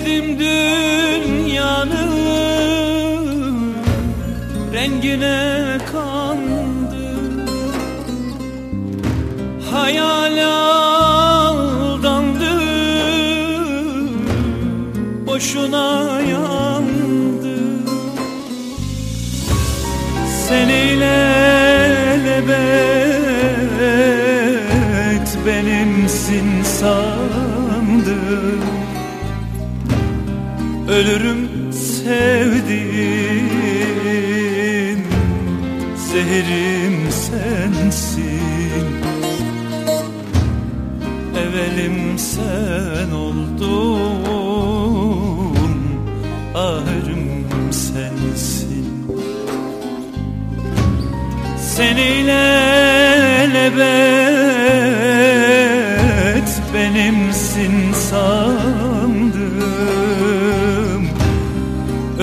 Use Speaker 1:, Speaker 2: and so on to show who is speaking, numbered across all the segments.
Speaker 1: Cahildim dünyanın rengine kandım Hayal aldandım Boşuna yandım Seninle lebet benimsin sandım Ölürüm sevdiğim Zeherim sensin. Evelim sen oldun Ahırım sensin. Seninle lebet benimsin sandım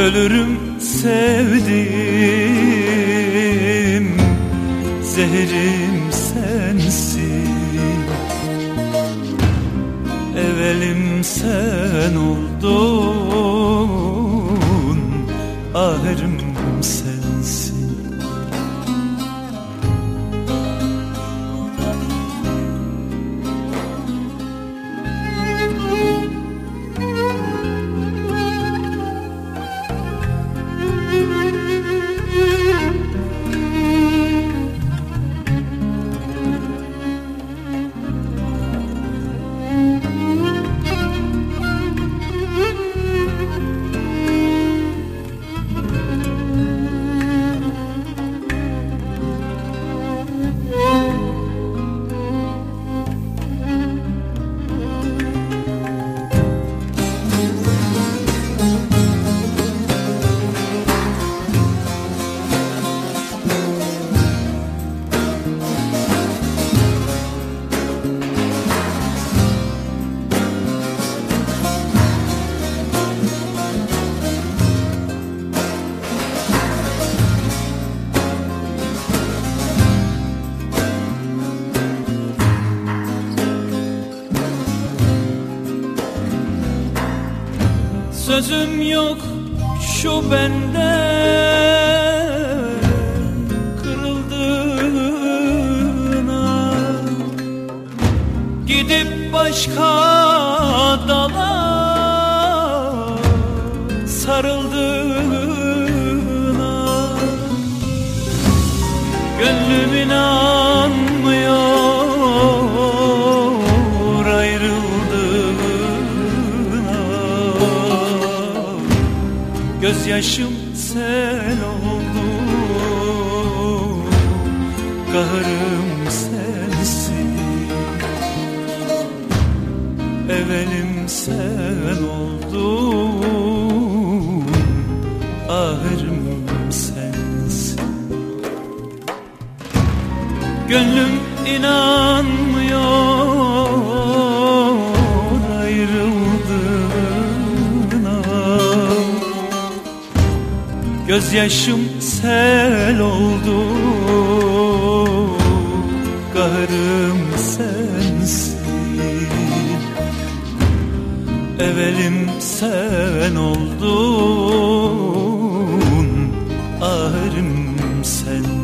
Speaker 1: Ölürüm sevdim Zehrim sensin. Evelim sen oldun Ahırım Sözüm yok şu bende. Kırıldığına Gidip başka dala sarıldığına Gönlüm inanmıyor Gözyaşım sen oldun Kahrım sensin. Evelim sen oldun Ahırım sensin. Gönlüm inanmıyor Gözyaşım sel oldu. Garım sensin. Evelim sen oldun. Ağrım sen.